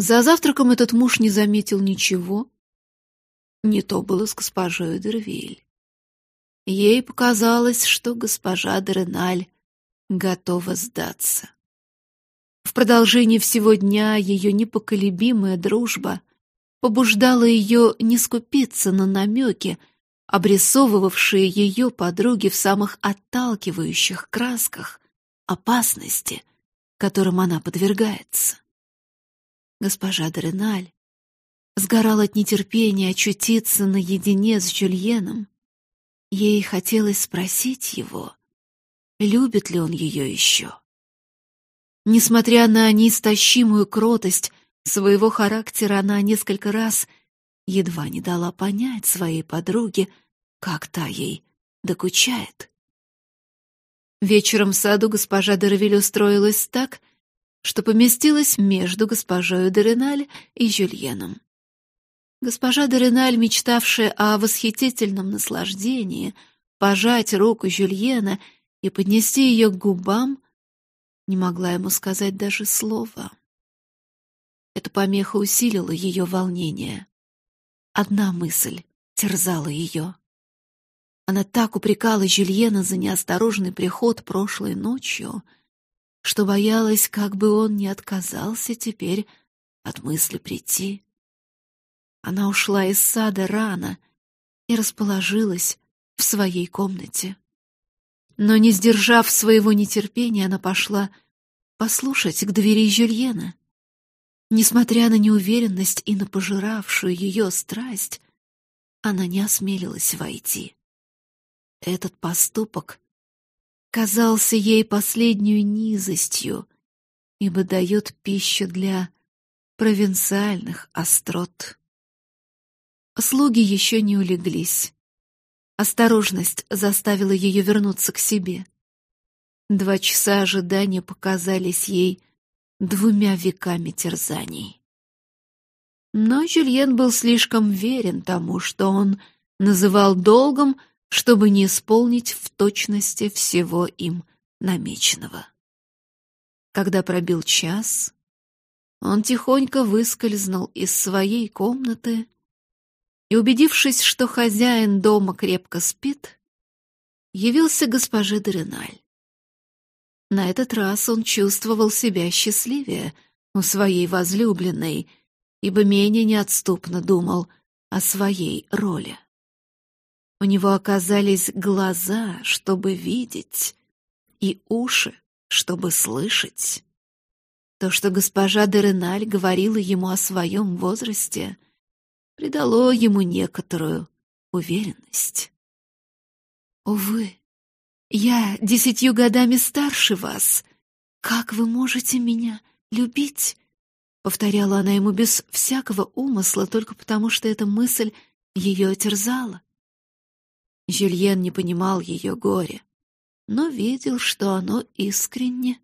За завтраком этот муж не заметил ничего. Не то было с госпожой Дервиль. Ей показалось, что госпожа Дереналь готова сдаться. В продолжении всего дня ее непоколебимая дружба побуждала ее не скупиться на намеки, обрисовывавшие ее подруге в самых отталкивающих красках опасности, которым она подвергается. Госпожа Дреналь сгорала от нетерпения очутиться наедине с Жюльеном. Ей хотелось спросить его, любит ли он ее еще. Несмотря на неистощимую кротость своего характера, она несколько раз едва не дала понять своей подруге, как та ей докучает. Вечером в саду госпожа Деравиль устроилась так, что поместилась между госпожой Дереналь и Жюльеном. Госпожа Дереналь, мечтавшая о восхитительном наслаждении, пожать руку Жюльена и поднести ее к губам, не могла ему сказать даже слова. Эта помеха усилила ее волнение. Одна мысль терзала ее. Она так упрекала Жюльена за неосторожный приход прошлой ночью, что боялась, как бы он не отказался теперь от мысли прийти. Она ушла из сада рано и расположилась в своей комнате. Но, не сдержав своего нетерпения, она пошла послушать к двери Жюльена. Несмотря на неуверенность и на пожиравшую ее страсть, она не осмелилась войти. Этот поступок казался ей последнюю низостью, ибо дает пищу для провинциальных острот. Слуги еще не улеглись. Осторожность заставила ее вернуться к себе. Два часа ожидания показались ей двумя веками терзаний. Но Жюльен был слишком верен тому, что он называл долгом, чтобы не исполнить в точности всего им намеченного. Когда пробил час, он тихонько выскользнул из своей комнаты и, убедившись, что хозяин дома крепко спит, явился госпоже Дреналь. На этот раз он чувствовал себя счастливее у своей возлюбленной, ибо менее неотступно думал о своей роли. У него оказались глаза, чтобы видеть, и уши, чтобы слышать. То, что госпожа Дереналь говорила ему о своем возрасте, придало ему некоторую уверенность. Увы, я десятью годами старше вас. Как вы можете меня любить? Повторяла она ему без всякого умысла, только потому что эта мысль ее терзала. Жюльен не понимал ее горя, но видел, что оно искренне,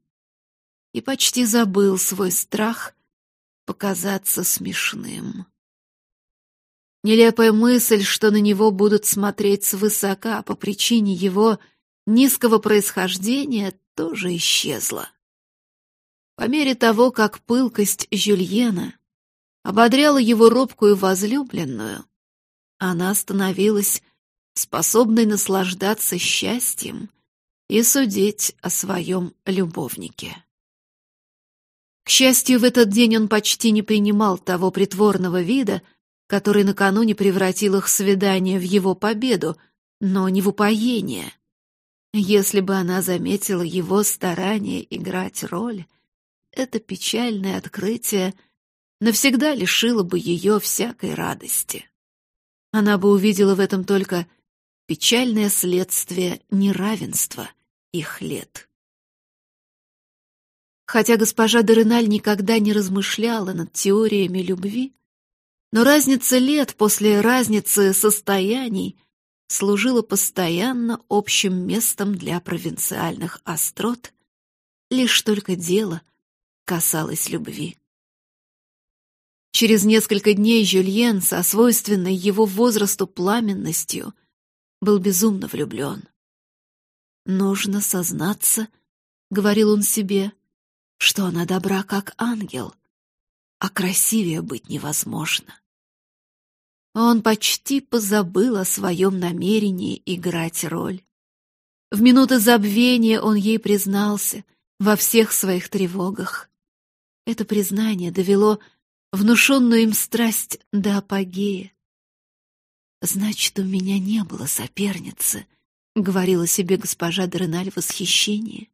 и почти забыл свой страх показаться смешным. Нелепая мысль, что на него будут смотреть свысока по причине его низкого происхождения, тоже исчезла. По мере того, как пылкость Жюльена ободряла его робкую возлюбленную, она становилась способной наслаждаться счастьем и судить о своем любовнике. К счастью, в этот день он почти не принимал того притворного вида, который накануне превратил их свидание в его победу, но не в упоение. Если бы она заметила его старание играть роль, это печальное открытие навсегда лишило бы ее всякой радости. Она бы увидела в этом только печальное следствие неравенства их лет. Хотя госпожа Дереналь никогда не размышляла над теориями любви, но разница лет после разницы состояний служила постоянно общим местом для провинциальных острот, лишь только дело касалось любви. Через несколько дней Жюльен со свойственной его возрасту пламенностью — был безумно влюблен. «Нужно сознаться», — говорил он себе, — «что она добра, как ангел. а красивее быть невозможно. Он почти позабыл о своем намерении играть роль. В минуты забвения он ей признался во всех своих тревогах. Это признание довело внушенную им страсть до апогея. «Значит, у меня не было соперницы», — говорила себе госпожа Дреналь в восхищении.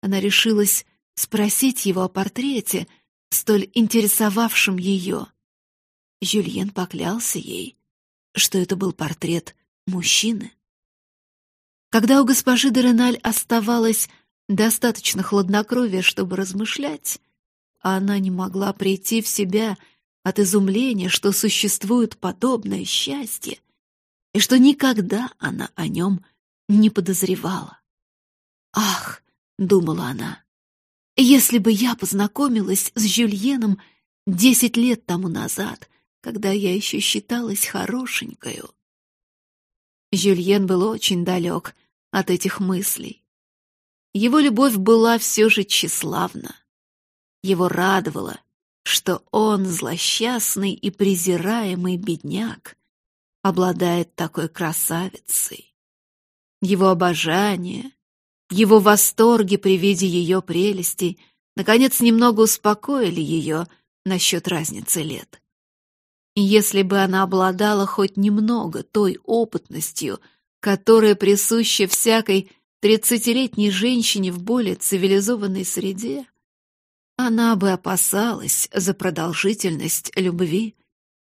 Она решилась спросить его о портрете, столь интересовавшем ее. Жюльен поклялся ей, что это был портрет мужчины. Когда у госпожи Дереналь оставалось достаточно хладнокровия, чтобы размышлять, она не могла прийти в себя от изумления, что существует подобное счастье, и что никогда она о нем не подозревала. «Ах!» — думала она. «Если бы я познакомилась с Жюльеном десять лет тому назад, когда я еще считалась хорошенькою». Жюльен был очень далек от этих мыслей. Его любовь была все же тщеславна. Его радовало, что он, злосчастный и презираемый бедняк, обладает такой красавицей. Его обожание, его восторги при виде ее прелестей наконец немного успокоили ее насчет разницы лет. И если бы она обладала хоть немного той опытностью, которая присуща всякой тридцатилетней женщине в более цивилизованной среде, она бы опасалась за продолжительность любви,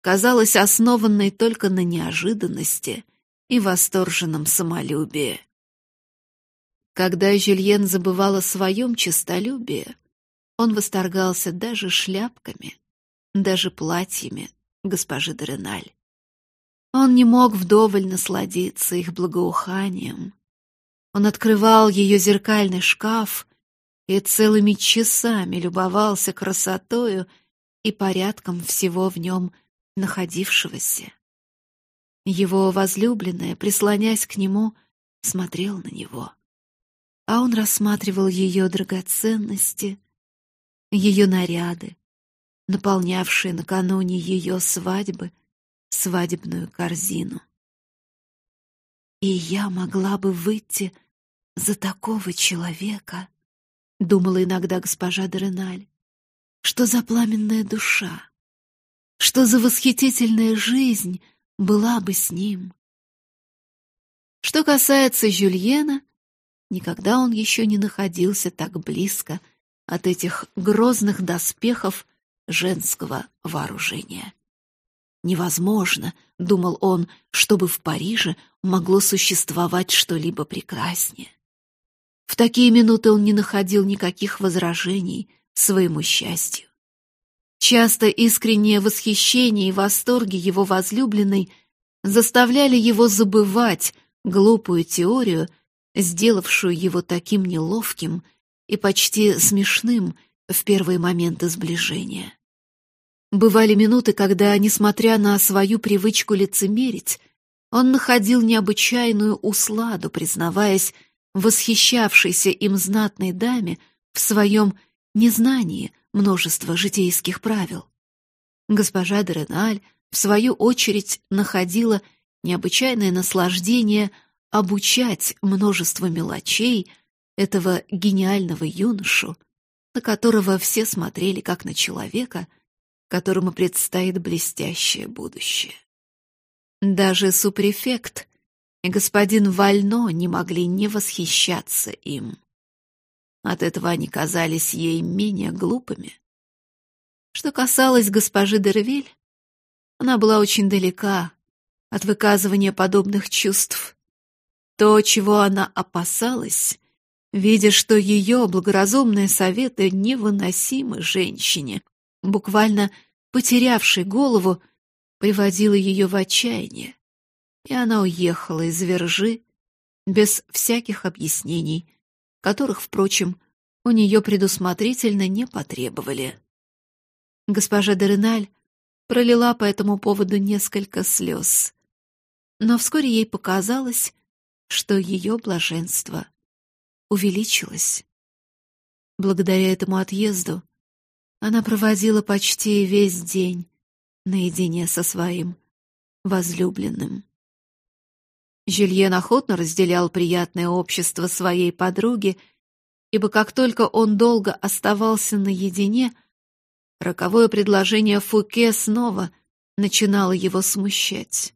казалась основанной только на неожиданности и восторженном самолюбии. Когда Жюльен забывал о своем честолюбии, он восторгался даже шляпками, даже платьями госпожи Дореналь. Он не мог вдоволь насладиться их благоуханием. Он открывал ее зеркальный шкаф и целыми часами любовался красотою и порядком всего в нем находившегося. Его возлюбленная, прислонясь к нему, смотрел на него, а он рассматривал ее драгоценности, ее наряды, наполнявшие накануне ее свадьбы — свадебную корзину. И я могла бы выйти за такого человека, думала иногда госпожа Дереналь. Что за пламенная душа, что за восхитительная жизнь была бы с ним. Что касается Жюльена, никогда он еще не находился так близко от этих грозных доспехов женского вооружения. Невозможно, думал он, чтобы в Париже могло существовать что-либо прекраснее. В такие минуты он не находил никаких возражений своему счастью. Часто искреннее восхищение и восторги его возлюбленной заставляли его забывать глупую теорию, сделавшую его таким неловким и почти смешным в первые моменты сближения. Бывали минуты, когда, несмотря на свою привычку лицемерить, он находил необычайную усладу, признаваясь восхищавшейся им знатной даме в своем незнании множества житейских правил. Госпожа Дереналь, в свою очередь, находила необычайное наслаждение обучать множество мелочей этого гениального юношу, на которого все смотрели как на человека — которому предстоит блестящее будущее. Даже супрефект и господин Вально не могли не восхищаться им. От этого они казались ей менее глупыми. Что касалось госпожи Дервиль, она была очень далека от выказывания подобных чувств. То, чего она опасалась, видя, что ее благоразумные советы невыносимы женщине, буквально потерявшей голову, приводила ее в отчаяние, и она уехала из Вержи без всяких объяснений, которых, впрочем, у нее предусмотрительно не потребовали. Госпожа Дереналь пролила по этому поводу несколько слез, но вскоре ей показалось, что ее блаженство увеличилось. Благодаря этому отъезду она проводила почти весь день наедине со своим возлюбленным. Жюльен охотно разделял приятное общество своей подруги, ибо как только он долго оставался наедине, роковое предложение Фуке снова начинало его смущать.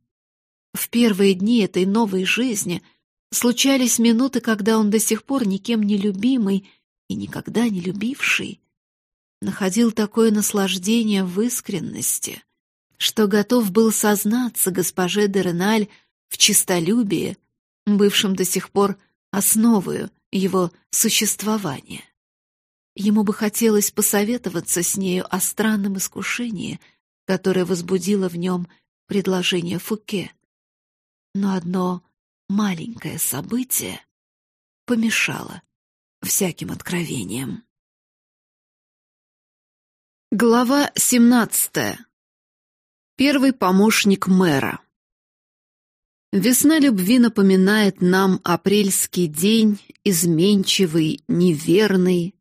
В первые дни этой новой жизни случались минуты, когда он до сих пор никем не любимый и никогда не любивший находил такое наслаждение в искренности, что готов был сознаться госпоже де Реналь в честолюбии, бывшем до сих пор основою его существования. Ему бы хотелось посоветоваться с нею о странном искушении, которое возбудило в нем предложение Фуке. Но одно маленькое событие помешало всяким откровениям. Глава 17. Первый помощник мэра. Весна любви напоминает нам апрельский день, изменчивый, неверный.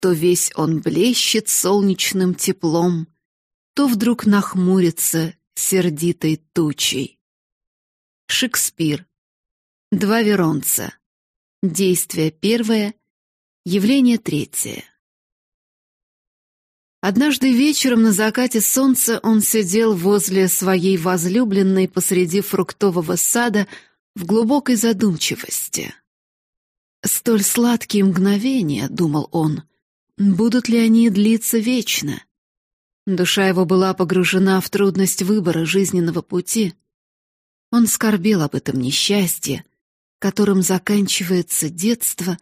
То весь он блещет солнечным теплом, то вдруг нахмурится сердитой тучей. Шекспир. Два Веронца. Действие первое, явление третье. Однажды вечером на закате солнца он сидел возле своей возлюбленной посреди фруктового сада в глубокой задумчивости. Столь сладкие мгновения, думал он, будут ли они длиться вечно? Душа его была погружена в трудность выбора жизненного пути. Он скорбел об этом несчастье, которым заканчивается детство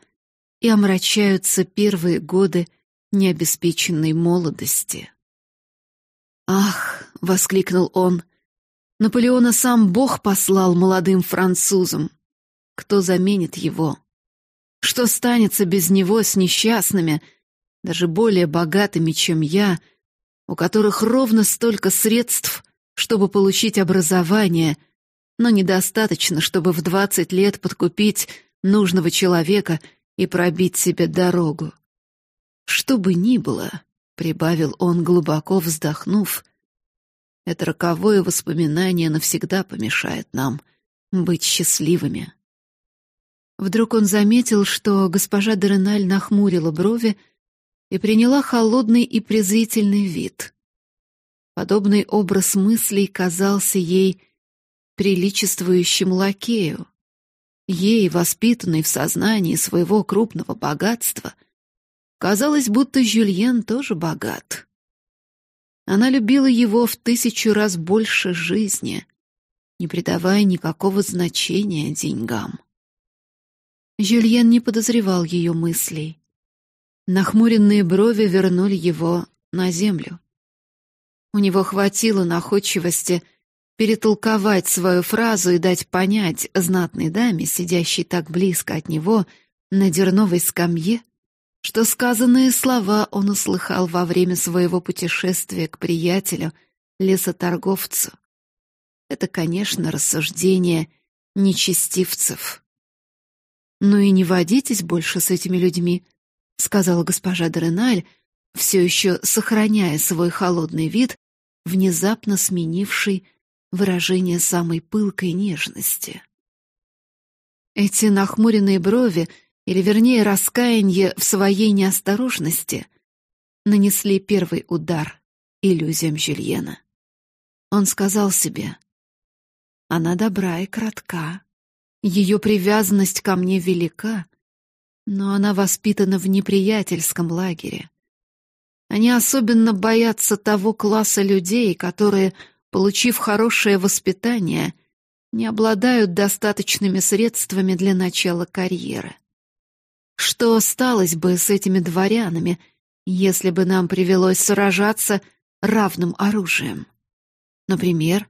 и омрачаются первые годы необеспеченной молодости. «Ах!» — воскликнул он. «Наполеона сам Бог послал молодым французам. Кто заменит его? Что станется без него с несчастными, даже более богатыми, чем я, у которых ровно столько средств, чтобы получить образование, но недостаточно, чтобы в двадцать лет подкупить нужного человека и пробить себе дорогу? Что бы ни было, прибавил он, глубоко вздохнув, это роковое воспоминание навсегда помешает нам быть счастливыми. Вдруг он заметил, что госпожа Дереналь нахмурила брови и приняла холодный и презрительный вид. Подобный образ мыслей казался ей приличествующим лакею. Ей, воспитанной в сознании своего крупного богатства — Казалось, будто Жюльен тоже богат. Она любила его в тысячу раз больше жизни, не придавая никакого значения деньгам. Жюльен не подозревал ее мыслей. Нахмуренные брови вернули его на землю. У него хватило находчивости перетолковать свою фразу и дать понять знатной даме, сидящей так близко от него на дерновой скамье, что сказанные слова он услыхал во время своего путешествия к приятелю, лесоторговцу. Это, конечно, рассуждение нечестивцев. «Ну и не водитесь больше с этими людьми», — сказала госпожа Дреналь, все еще сохраняя свой холодный вид, внезапно сменивший выражение самой пылкой нежности. Эти нахмуренные брови или вернее раскаяние в своей неосторожности, нанесли первый удар иллюзиям Жюльена. Он сказал себе, «Она добра и кратка, ее привязанность ко мне велика, но она воспитана в неприятельском лагере. Они особенно боятся того класса людей, которые, получив хорошее воспитание, не обладают достаточными средствами для начала карьеры. Что осталось бы с этими дворянами, если бы нам привелось сражаться равным оружием? Например,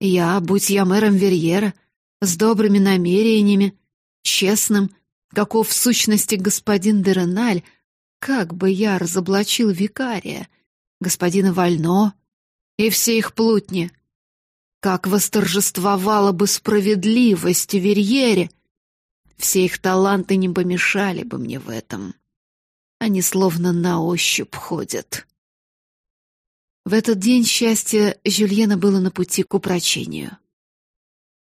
я, будь я мэром Верьера, с добрыми намерениями, честным, каков в сущности господин Дереналь, как бы я разоблачил викария, господина Вально и все их плутни, как восторжествовала бы справедливость в Верьере, все их таланты не помешали бы мне в этом. Они словно на ощупь ходят. В этот день счастье Жюльена было на пути к упрочению.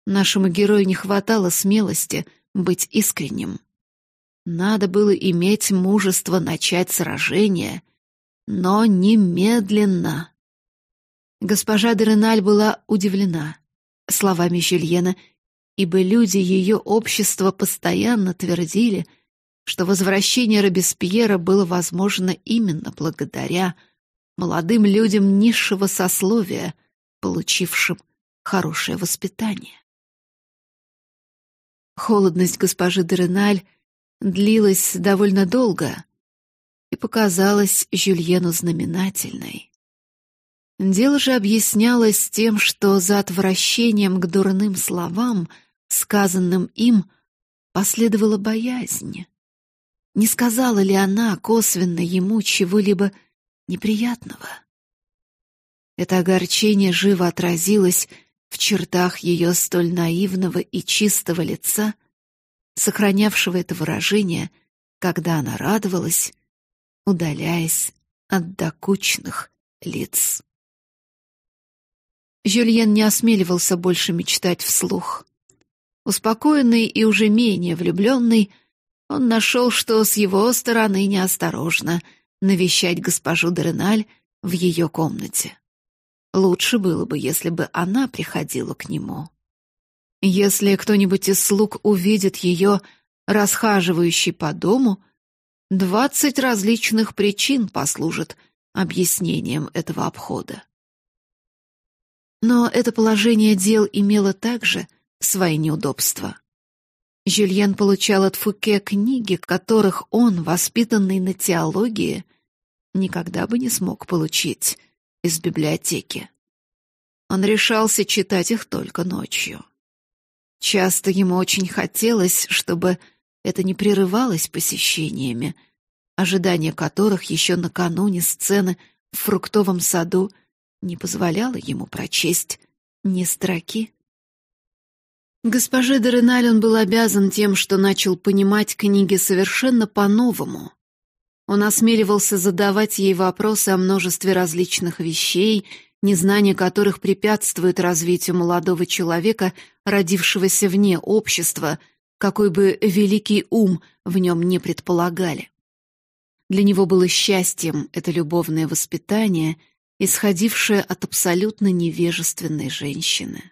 Нашему герою не хватало смелости быть искренним. Надо было иметь мужество начать сражение, но немедленно. Госпожа Дереналь была удивлена словами Жюльена, ибо люди ее общества постоянно твердили, что возвращение Робеспьера было возможно именно благодаря молодым людям низшего сословия, получившим хорошее воспитание. Холодность госпожи Дереналь длилась довольно долго и показалась Жюльену знаменательной. Дело же объяснялось тем, что за отвращением к дурным словам, сказанным им, последовала боязнь. Не сказала ли она косвенно ему чего-либо неприятного? Это огорчение живо отразилось в чертах ее столь наивного и чистого лица, сохранявшего это выражение, когда она радовалась, удаляясь от докучных лиц. Жюльен не осмеливался больше мечтать вслух. Успокоенный и уже менее влюбленный, он нашел, что с его стороны неосторожно навещать госпожу Дереналь в ее комнате. Лучше было бы, если бы она приходила к нему. Если кто-нибудь из слуг увидит ее расхаживающей по дому, двадцать различных причин послужат объяснением этого обхода. Но это положение дел имело также свои неудобства. Жюльен получал от Фуке книги, которых он, воспитанный на теологии, никогда бы не смог получить из библиотеки. Он решался читать их только ночью. Часто ему очень хотелось, чтобы это не прерывалось посещениями, ожидание которых еще накануне сцены в фруктовом саду не позволяло ему прочесть ни строки. Госпоже Дереналь он был обязан тем, что начал понимать книги совершенно по-новому, он осмеливался задавать ей вопросы о множестве различных вещей, незнание которых препятствует развитию молодого человека, родившегося вне общества, какой бы великий ум в нем не предполагали. Для него было счастьем это любовное воспитание, исходившее от абсолютно невежественной женщины.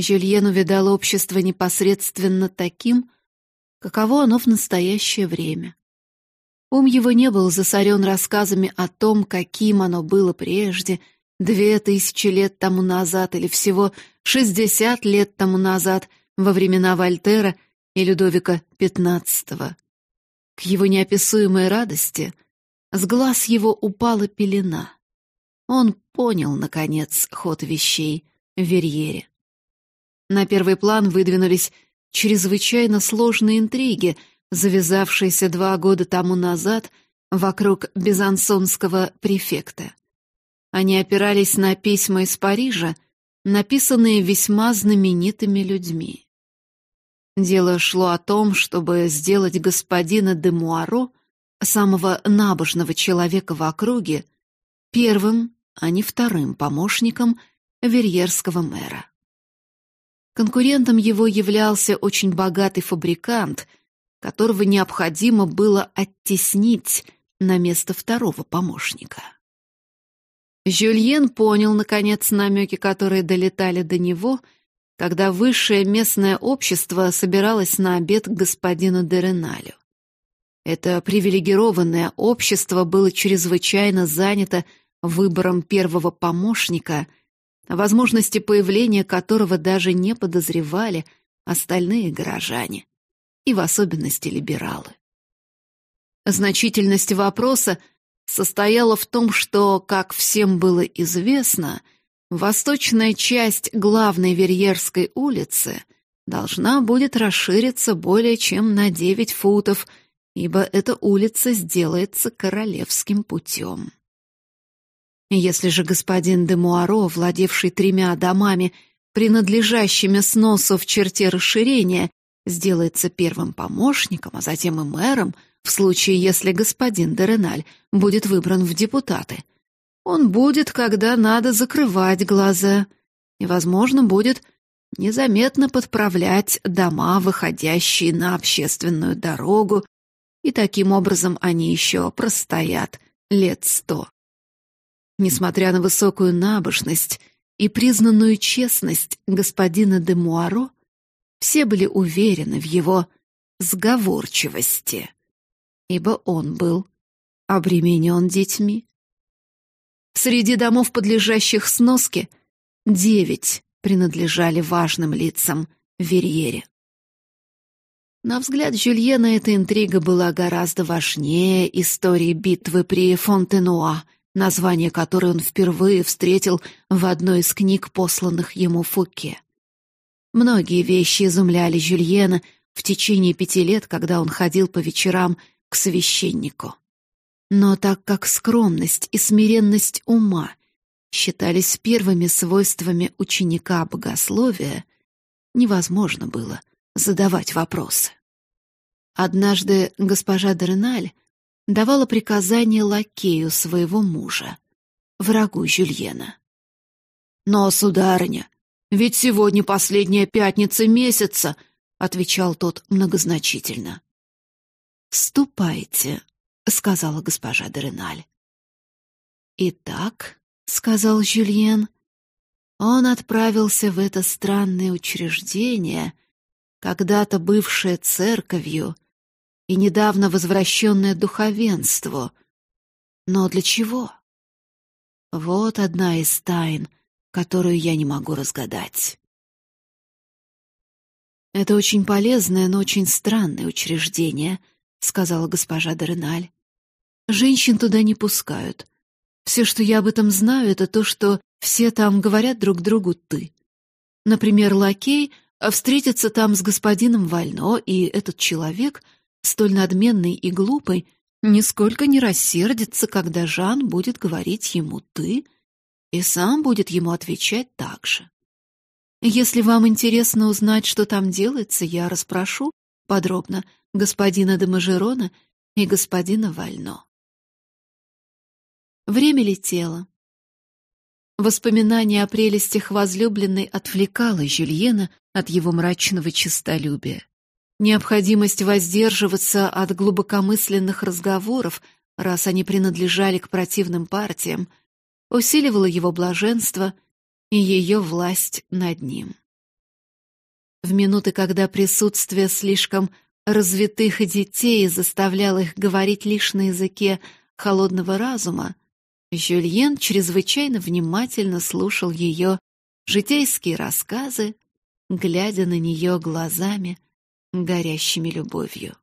Жюльен увидал общество непосредственно таким, каково оно в настоящее время. Ум его не был засорен рассказами о том, каким оно было прежде, две тысячи лет тому назад или всего шестьдесят лет тому назад, во времена Вольтера и Людовика XV. К его неописуемой радости с глаз его упала пелена. Он понял, наконец, ход вещей в Верьере. На первый план выдвинулись чрезвычайно сложные интриги — завязавшийся два года тому назад вокруг Безансонского префекта. Они опирались на письма из Парижа, написанные весьма знаменитыми людьми. Дело шло о том, чтобы сделать господина де Муаро, самого набожного человека в округе, первым, а не вторым помощником верьерского мэра. Конкурентом его являлся очень богатый фабрикант — которого необходимо было оттеснить на место второго помощника. Жюльен понял, наконец, намеки, которые долетали до него, когда высшее местное общество собиралось на обед к господину Дереналю. Это привилегированное общество было чрезвычайно занято выбором первого помощника, возможности появления которого даже не подозревали остальные горожане и в особенности либералы. Значительность вопроса состояла в том, что, как всем было известно, восточная часть главной Верьерской улицы должна будет расшириться более чем на 9 футов, ибо эта улица сделается королевским путем. Если же господин де Муаро, владевший тремя домами, принадлежащими сносу в черте расширения, сделается первым помощником, а затем и мэром, в случае, если господин Дереналь будет выбран в депутаты, Он будет, когда надо закрывать глаза, и, возможно, будет незаметно подправлять дома, выходящие на общественную дорогу, и таким образом они еще простоят лет сто. Несмотря на высокую набожность и признанную честность господина де Муаро, все были уверены в его сговорчивости, ибо он был обременен детьми. Среди домов, подлежащих сноске, девять принадлежали важным лицам Верьере. На взгляд Жюльена эта интрига была гораздо важнее истории битвы при Фонтенуа, название которой он впервые встретил в одной из книг, посланных ему Фуке. Многие вещи изумляли Жюльена в течение пяти лет, когда он ходил по вечерам к священнику. Но так как скромность и смиренность ума считались первыми свойствами ученика богословия, невозможно было задавать вопросы. Однажды госпожа Дерналь давала приказание лакею своего мужа, врагу Жюльена. «Но, сударыня, ведь сегодня последняя пятница месяца», — отвечал тот многозначительно. «Ступайте», — сказала госпожа Дерналь. «Итак», — сказал Жюльен, — он отправился в это странное учреждение, когда-то бывшее церковью и недавно возвращенное духовенству. Но для чего? Вот одна из тайн, которую я не могу разгадать. «Это очень полезное, но очень странное учреждение», — сказала госпожа Дореналь. «Женщин туда не пускают. Все, что я об этом знаю, это то, что все там говорят друг другу «ты». Например, лакей встретится там с господином Вально, и этот человек, столь надменный и глупый, нисколько не рассердится, когда Жан будет говорить ему «ты», и сам будет ему отвечать так же. Если вам интересно узнать, что там делается, я расспрошу подробно господина де Мажерона и господина Вально. Время летело. Воспоминание о прелестях возлюбленной отвлекало Жюльена от его мрачного честолюбия. Необходимость воздерживаться от глубокомысленных разговоров, раз они принадлежали к противным партиям, усиливала его блаженство и ее власть над ним. В минуты, когда присутствие слишком развитых детей заставляло их говорить лишь на языке холодного разума, Жюльен чрезвычайно внимательно слушал ее житейские рассказы, глядя на нее глазами, горящими любовью.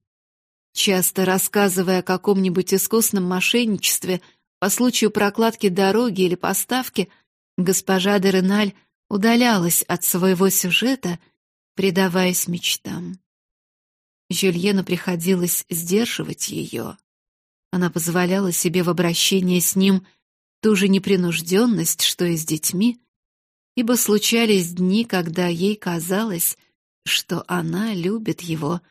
Часто рассказывая о каком-нибудь искусном мошенничестве по случаю прокладки дороги или поставки, госпожа де Реналь удалялась от своего сюжета, предаваясь мечтам. Жюльену приходилось сдерживать ее. Она позволяла себе в обращении с ним ту же непринужденность, что и с детьми, ибо случались дни, когда ей казалось, что она любит его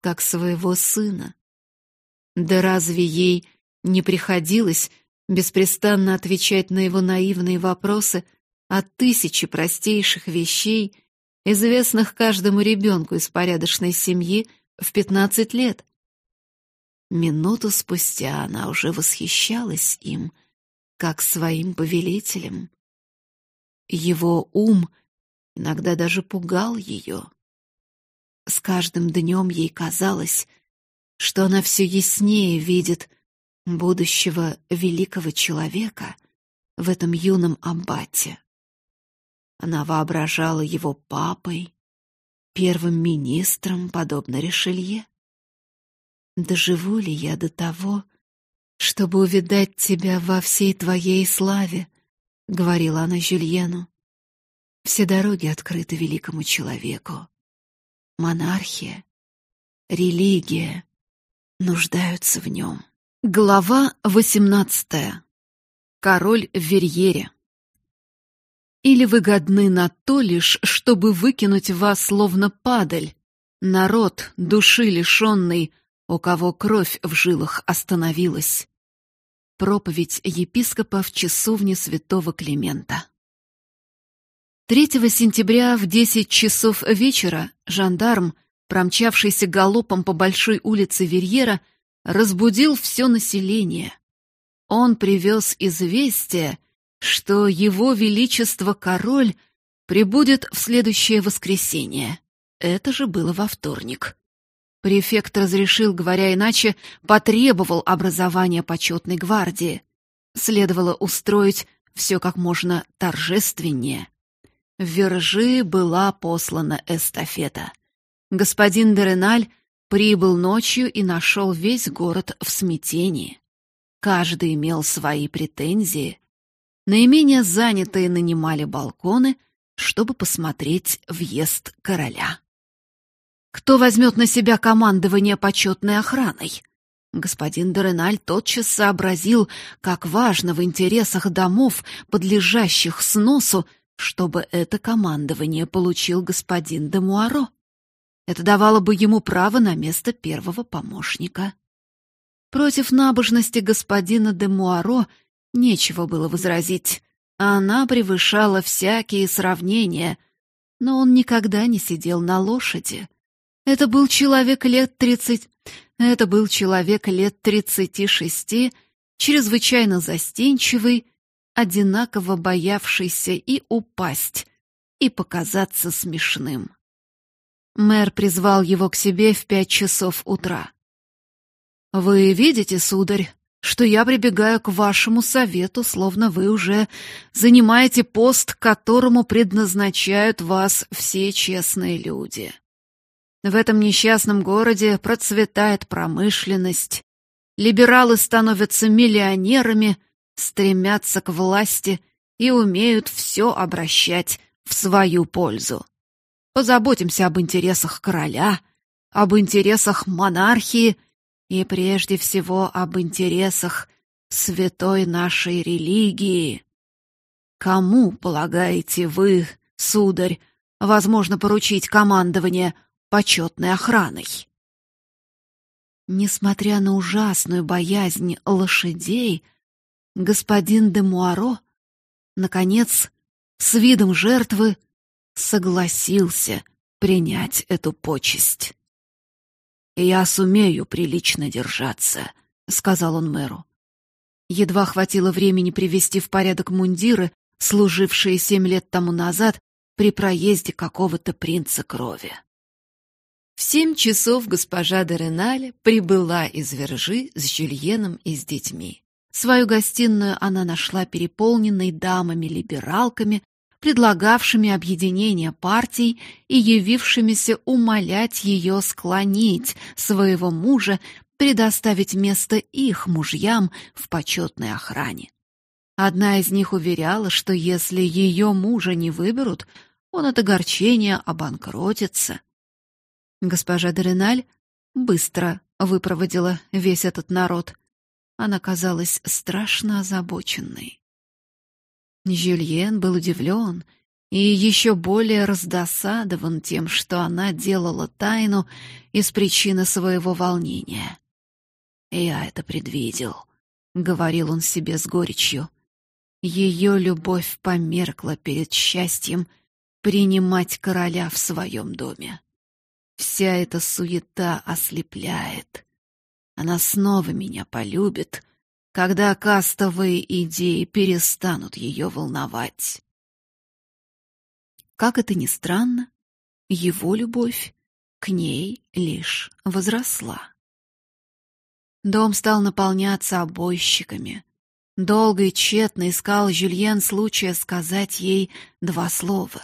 как своего сына. Да разве ей не приходилось беспрестанно отвечать на его наивные вопросы о тысяче простейших вещей, известных каждому ребенку из порядочной семьи в пятнадцать лет? Минуту спустя она уже восхищалась им — как своим повелителем. Его ум иногда даже пугал ее. С каждым днем ей казалось, что она все яснее видит будущего великого человека в этом юном аббате. Она воображала его папой, первым министром, подобно Ришелье. Доживу ли я до того, чтобы увидать тебя во всей твоей славе, говорила она Жюльену. Все дороги открыты великому человеку. Монархия, религия нуждаются в нем. Глава восемнадцатая. Король в Верьере. Или вы годны на то лишь, чтобы выкинуть вас словно падаль, народ, души лишенный, у кого кровь в жилах остановилась. проповедь епископа в часовне святого Климента. 3 сентября в 10 часов вечера жандарм, промчавшийся галопом по большой улице Верьера, разбудил все население. Он привез известие, что его величество король прибудет в следующее воскресенье. Это же было во вторник. Префект разрешил, говоря иначе, потребовал образования почетной гвардии. Следовало устроить все как можно торжественнее. В Вержи была послана эстафета. Господин Дереналь прибыл ночью и нашел весь город в смятении. Каждый имел свои претензии. Наименее занятые нанимали балконы, чтобы посмотреть въезд короля. Кто возьмет на себя командование почетной охраной? Господин Дереналь тотчас сообразил, как важно в интересах домов, подлежащих сносу, чтобы это командование получил господин де Муаро. Это давало бы ему право на место первого помощника. Против набожности господина де Муаро нечего было возразить. Она превышала всякие сравнения, но он никогда не сидел на лошади. Это был человек лет тридцать... Это был человек лет тридцати шести, чрезвычайно застенчивый, одинаково боявшийся и упасть, и показаться смешным. Мэр призвал его к себе в пять часов утра. «Вы видите, сударь, что я прибегаю к вашему совету, словно вы уже занимаете пост, которому предназначают вас все честные люди. В этом несчастном городе процветает промышленность, либералы становятся миллионерами, стремятся к власти и умеют все обращать в свою пользу. Позаботимся об интересах короля, об интересах монархии и прежде всего об интересах святой нашей религии. Кому, полагаете вы, сударь, возможно поручить командование почетной охраной? Несмотря на ужасную боязнь лошадей, господин де Муаро, наконец, с видом жертвы, согласился принять эту почесть. «Я сумею прилично держаться», — сказал он мэру. Едва хватило времени привести в порядок мундиры, служившие семь лет тому назад при проезде какого-то принца крови. В семь часов госпожа де Реналь прибыла из Вержи с Жюльеном и с детьми. Свою гостиную она нашла переполненной дамами-либералками, предлагавшими объединение партий и явившимися умолять ее склонить своего мужа предоставить место их мужьям в почетной охране. Одна из них уверяла, что если ее мужа не выберут, он от огорчения обанкротится. Госпожа Дереналь быстро выпроводила весь этот народ — она казалась страшно озабоченной. Жюльен был удивлен и еще более раздосадован тем, что она делала тайну из причины своего волнения. «Я это предвидел», — говорил он себе с горечью. Ее любовь померкла перед счастьем принимать короля в своем доме. Вся эта суета ослепляет. Она снова меня полюбит, когда кастовые идеи перестанут ее волновать. Как это ни странно, его любовь к ней лишь возросла. Дом стал наполняться обойщиками. Долго и тщетно искал Жюльен случая сказать ей два слова.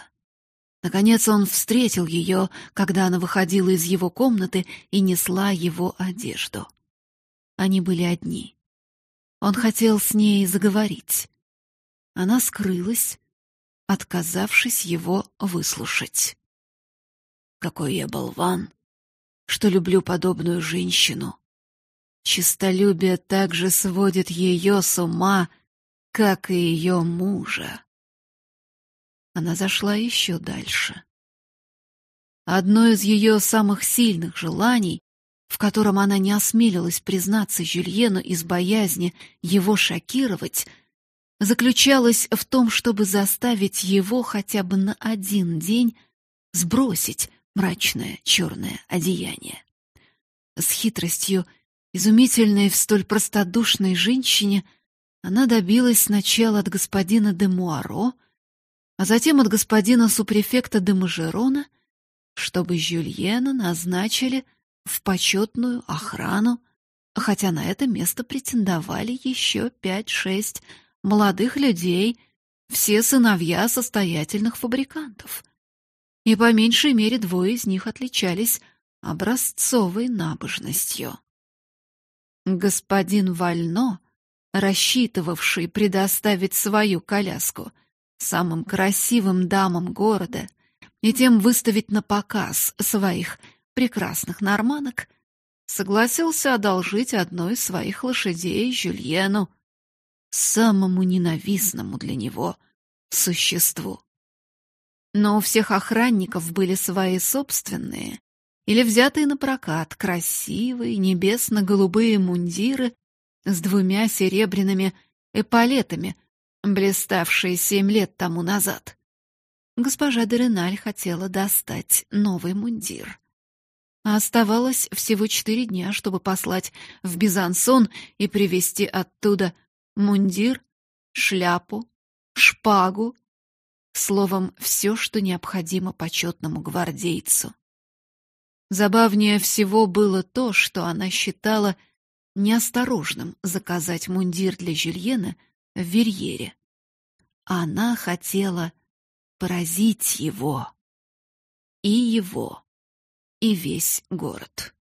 Наконец он встретил ее, когда она выходила из его комнаты и несла его одежду. Они были одни. Он хотел с ней заговорить. Она скрылась, отказавшись его выслушать. Какой я болван, что люблю подобную женщину. Чистолюбие также сводит ее с ума, как и ее мужа. Она зашла еще дальше. Одно из ее самых сильных желаний в котором она не осмелилась признаться Жюльену из боязни его шокировать, заключалась в том, чтобы заставить его хотя бы на один день сбросить мрачное черное одеяние. С хитростью, изумительной в столь простодушной женщине, она добилась сначала от господина де Муаро, а затем от господина супрефекта де Мажерона, чтобы Жюльена назначили в почетную охрану, хотя на это место претендовали еще пять-шесть молодых людей, все сыновья состоятельных фабрикантов. И по меньшей мере двое из них отличались образцовой набожностью. Господин Вально, рассчитывавший предоставить свою коляску самым красивым дамам города и тем выставить на показ своих прекрасных норманок, согласился одолжить одну из своих лошадей Жюльену, самому ненавистному для него существу. Но у всех охранников были свои собственные или взятые на прокат красивые небесно-голубые мундиры с двумя серебряными эполетами, блиставшие семь лет тому назад. Госпожа Дереналь хотела достать новый мундир. А оставалось всего четыре дня, чтобы послать в Бизансон и привезти оттуда мундир, шляпу, шпагу, словом, все, что необходимо почетному гвардейцу. Забавнее всего было то, что она считала неосторожным заказать мундир для Жюльена в Верьере. Она хотела поразить его и его и весь город.